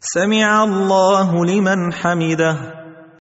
سمع الله لمن حمده.